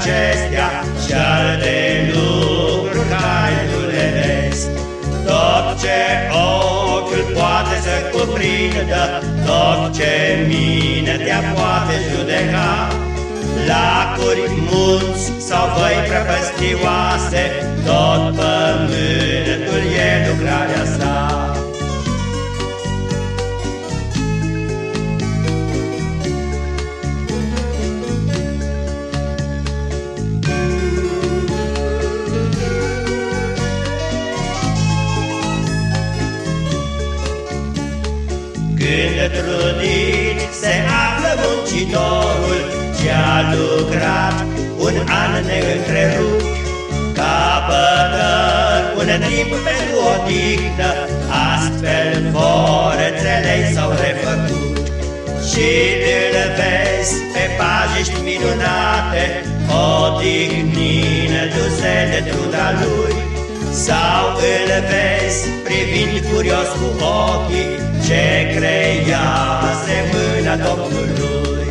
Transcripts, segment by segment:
acestea și alte lucruri care tu le vezi. Tot ce ochiul poate să cuprindă, tot ce mintea poate judeca, Lacuri, munți sau voi prăpăstioase, tot pământul e lucrarea sa. Când trudit se află muncitorul Ce-a lucrat un an neîntrerupt Capătă un timp pentru odihnă Astfel forțele s-au refăcut. Și îl vezi pe pajiști minunate Odihnindu-se de truda lui. Sau îl vezi privind furios cu ochii ce creiase mâna Domnului.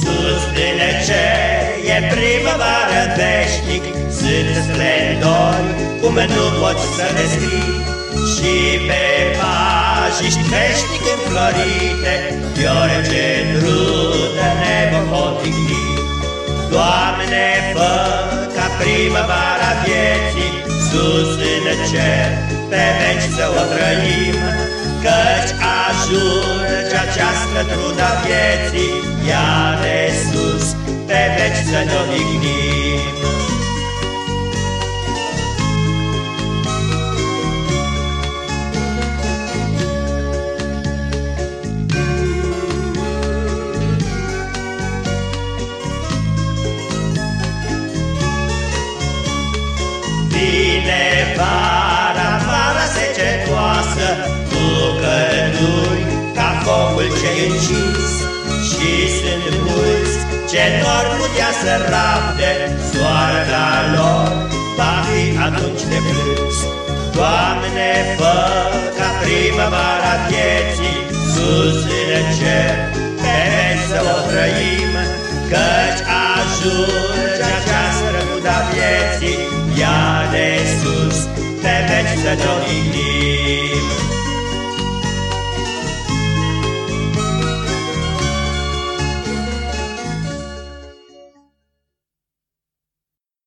Sus din cer e primăvară veșnic, sunt splendori cum nu poți să descrii, și pe pajiști veșnic înflorite, Fiore ce trudă ne vom poticni. Doamne, fă ca primăvara vieții, Sus în cer, pe veci să o trăim, Căci ajunge această trudă vieții, Ea de sus, pe veci să ne odihnim. Vine vara, vara secetoasă, Cu călduri ca focul ce încins, Și sunt mulți ce n-or putea să rabde, Soarta lor va fi atunci de plâns. Doamne, fă ca primăvara vieții, Sus în cer, pe să o trăim, Căci ajunge răbuda vieții, ea